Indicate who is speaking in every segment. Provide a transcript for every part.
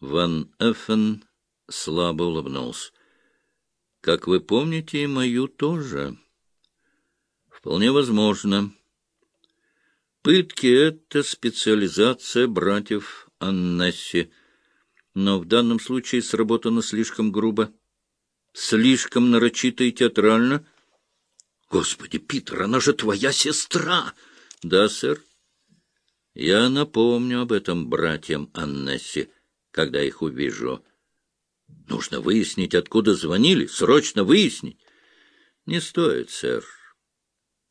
Speaker 1: Ван Эффен слабо улыбнулся. Как вы помните, мою тоже. Вполне возможно. Пытки — это специализация братьев Аннесси, но в данном случае сработано слишком грубо, слишком нарочито и театрально. Господи, Питер, она же твоя сестра! Да, сэр. Я напомню об этом братьям Аннесси, когда их увижу. Нужно выяснить, откуда звонили, срочно выяснить. Не стоит, сэр.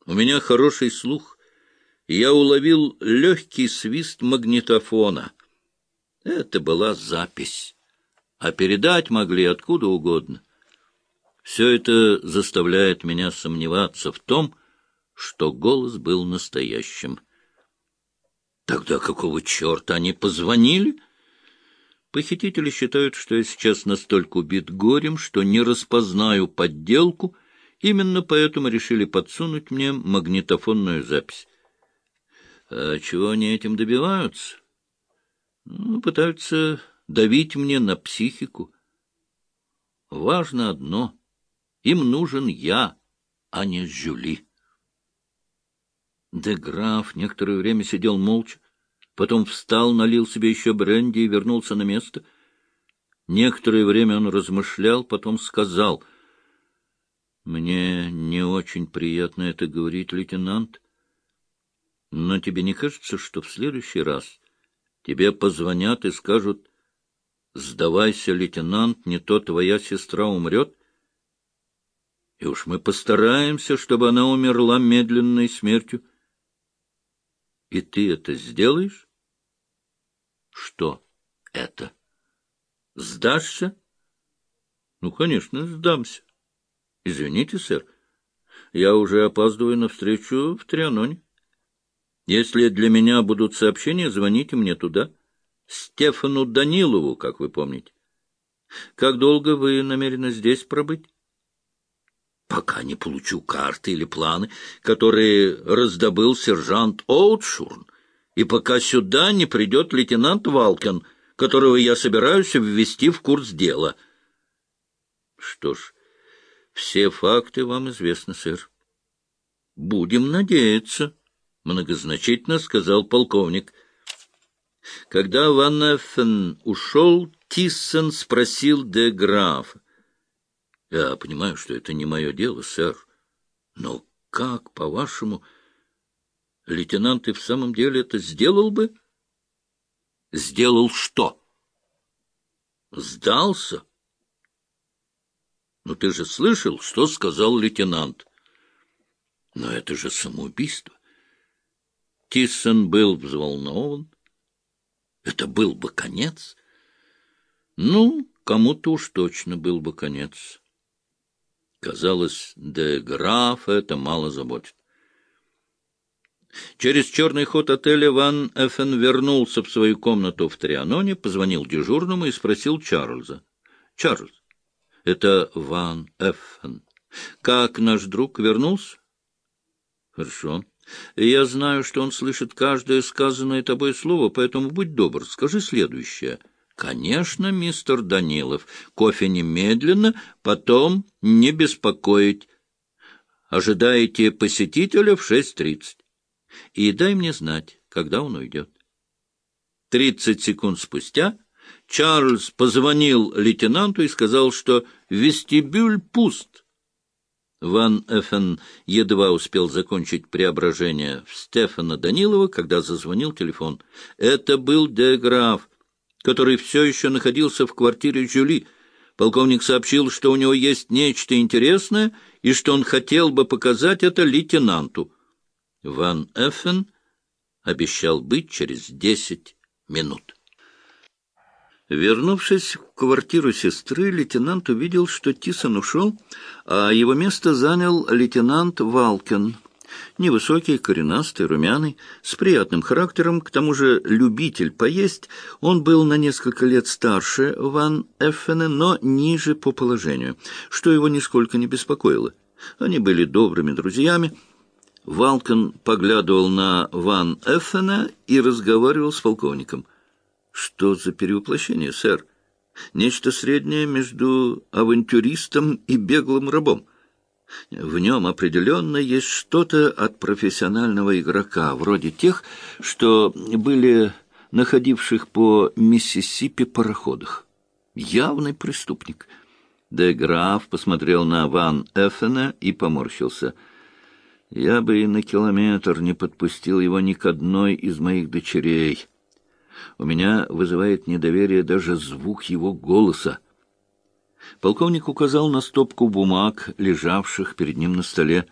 Speaker 1: У меня хороший слух, и я уловил легкий свист магнитофона. Это была запись, а передать могли откуда угодно. Все это заставляет меня сомневаться в том, что голос был настоящим. Тогда какого черта они позвонили? Похитители считают, что я сейчас настолько убит горем, что не распознаю подделку, именно поэтому решили подсунуть мне магнитофонную запись. А чего они этим добиваются? Ну, пытаются давить мне на психику. Важно одно — им нужен я, а не Жюли. Де граф некоторое время сидел молча, потом встал, налил себе еще бренди и вернулся на место. Некоторое время он размышлял, потом сказал, «Мне не очень приятно это говорить, лейтенант, но тебе не кажется, что в следующий раз тебе позвонят и скажут, «Сдавайся, лейтенант, не то твоя сестра умрет», и уж мы постараемся, чтобы она умерла медленной смертью. И ты это сделаешь? Что это? Сдашься? Ну, конечно, сдамся. Извините, сэр, я уже опаздываю на встречу в Трианоне. Если для меня будут сообщения, звоните мне туда. Стефану Данилову, как вы помните. Как долго вы намерены здесь пробыть? Пока не получу карты или планы, которые раздобыл сержант Оутшурн и пока сюда не придет лейтенант Валкин, которого я собираюсь ввести в курс дела. — Что ж, все факты вам известны, сэр. — Будем надеяться, — многозначительно сказал полковник. Когда Ван Эффен ушел, Тиссен спросил де графа. — Я понимаю, что это не мое дело, сэр, но как, по-вашему... Лейтенант и в самом деле это сделал бы? Сделал что? Сдался? Ну, ты же слышал, что сказал лейтенант. Но это же самоубийство. Тиссон был взволнован. Это был бы конец. Ну, кому-то уж точно был бы конец. Казалось, де граф это мало заботит. Через черный ход отеля Ван Эффен вернулся в свою комнату в Трианоне, позвонил дежурному и спросил Чарльза. — Чарльз, это Ван Эффен. Как наш друг вернулся? — Хорошо. Я знаю, что он слышит каждое сказанное тобой слово, поэтому будь добр, скажи следующее. — Конечно, мистер Данилов. Кофе немедленно, потом не беспокоить. Ожидаете посетителя в шесть тридцать и дай мне знать, когда он уйдет. Тридцать секунд спустя Чарльз позвонил лейтенанту и сказал, что вестибюль пуст. Ван Эффен едва успел закончить преображение в Стефана Данилова, когда зазвонил телефон. Это был де Граф, который все еще находился в квартире Жюли. Полковник сообщил, что у него есть нечто интересное и что он хотел бы показать это лейтенанту. Ван Эффен обещал быть через десять минут. Вернувшись в квартиру сестры, лейтенант увидел, что Тисон ушел, а его место занял лейтенант Валкен. Невысокий, коренастый, румяный, с приятным характером, к тому же любитель поесть, он был на несколько лет старше Ван Эффена, но ниже по положению, что его нисколько не беспокоило. Они были добрыми друзьями, Валкон поглядывал на Ван Эффена и разговаривал с полковником. Что за перевоплощение, сэр? Нечто среднее между авантюристом и беглым рабом. В нем определенно есть что-то от профессионального игрока, вроде тех, что были находивших по Миссисипи пароходах. Явный преступник. Де Граф посмотрел на Ван Эффена и поморщился. «Я бы и на километр не подпустил его ни к одной из моих дочерей. У меня вызывает недоверие даже звук его голоса. Полковник указал на стопку бумаг, лежавших перед ним на столе.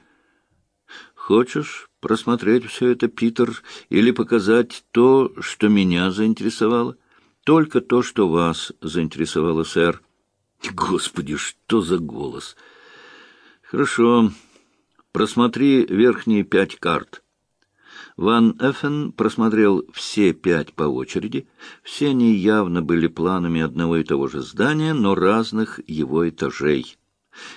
Speaker 1: «Хочешь просмотреть все это, Питер, или показать то, что меня заинтересовало? Только то, что вас заинтересовало, сэр». «Господи, что за голос!» «Хорошо. Просмотри верхние пять карт». Ван Эффен просмотрел все пять по очереди. Все они явно были планами одного и того же здания, но разных его этажей.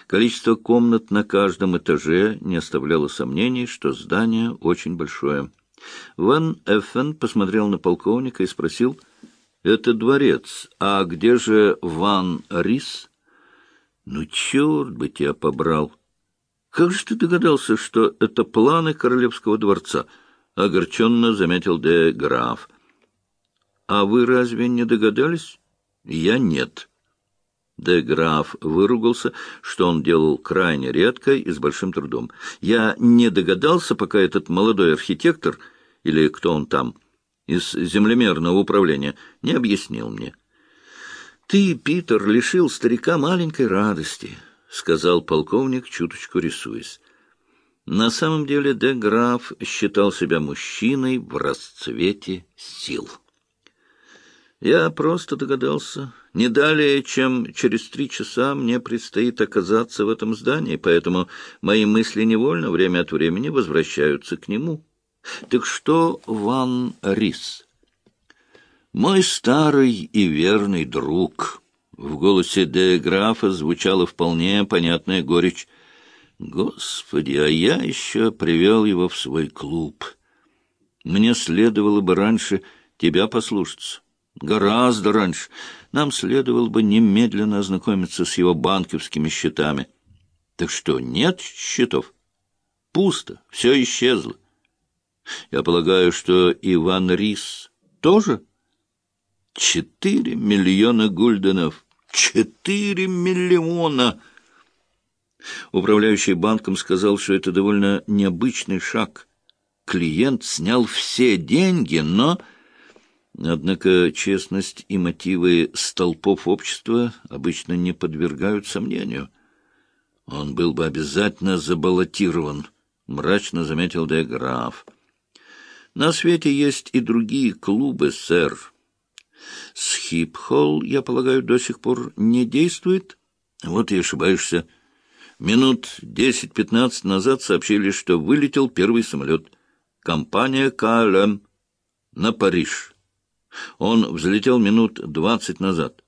Speaker 1: Количество комнат на каждом этаже не оставляло сомнений, что здание очень большое. Ван Эффен посмотрел на полковника и спросил, «Это дворец, а где же Ван Рис?» «Ну, черт бы тебя побрал! Как же ты догадался, что это планы Королевского дворца?» — огорченно заметил де Граф. — А вы разве не догадались? — Я нет. Де Граф выругался, что он делал крайне редко и с большим трудом. Я не догадался, пока этот молодой архитектор, или кто он там, из землемерного управления, не объяснил мне. — Ты, Питер, лишил старика маленькой радости, — сказал полковник, чуточку рисуясь. На самом деле де Граф считал себя мужчиной в расцвете сил. Я просто догадался. Не далее, чем через три часа мне предстоит оказаться в этом здании, поэтому мои мысли невольно время от времени возвращаются к нему. Так что, Ван Рис? Мой старый и верный друг. В голосе де Графа звучала вполне понятная горечь. Господи, а я еще привел его в свой клуб. Мне следовало бы раньше тебя послушаться. Гораздо раньше. Нам следовало бы немедленно ознакомиться с его банковскими счетами. Так что, нет счетов? Пусто, все исчезло. Я полагаю, что Иван Рис тоже? Четыре миллиона гульденов. Четыре миллиона! Управляющий банком сказал, что это довольно необычный шаг. Клиент снял все деньги, но... Однако честность и мотивы столпов общества обычно не подвергают сомнению. Он был бы обязательно забаллотирован, — мрачно заметил де Граф. На свете есть и другие клубы, сэр. Схип-холл, я полагаю, до сих пор не действует? Вот и ошибаешься. Минут десять-пятнадцать назад сообщили, что вылетел первый самолет. Компания КЛМ на Париж. Он взлетел минут двадцать назад.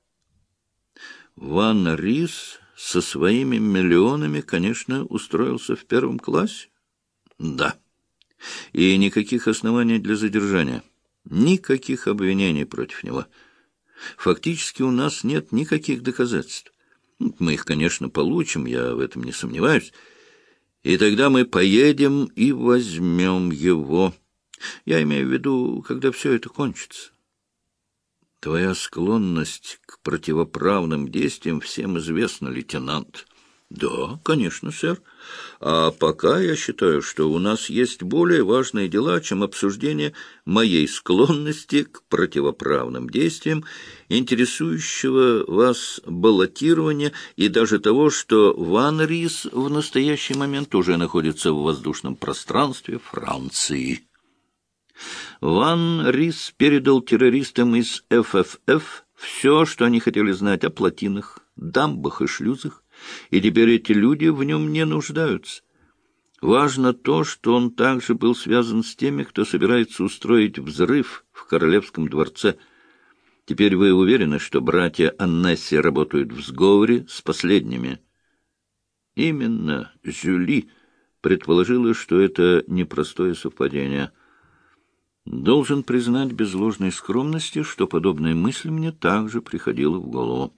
Speaker 1: Ван Рис со своими миллионами, конечно, устроился в первом классе? Да. И никаких оснований для задержания. Никаких обвинений против него. Фактически у нас нет никаких доказательств. Мы их, конечно, получим, я в этом не сомневаюсь. И тогда мы поедем и возьмем его. Я имею в виду, когда все это кончится. Твоя склонность к противоправным действиям всем известна, лейтенант. Да, конечно, сэр. А пока я считаю, что у нас есть более важные дела, чем обсуждение моей склонности к противоправным действиям, интересующего вас баллотирования и даже того, что Ван Рис в настоящий момент уже находится в воздушном пространстве Франции. Ван Рис передал террористам из ФФФ все, что они хотели знать о плотинах, дамбах и шлюзах, и теперь эти люди в нем не нуждаются. Важно то, что он также был связан с теми, кто собирается устроить взрыв в Королевском дворце. Теперь вы уверены, что братья Аннесси работают в сговоре с последними? Именно Жюли предположила, что это непростое совпадение. Должен признать без ложной скромности, что подобная мысль мне также приходила в голову.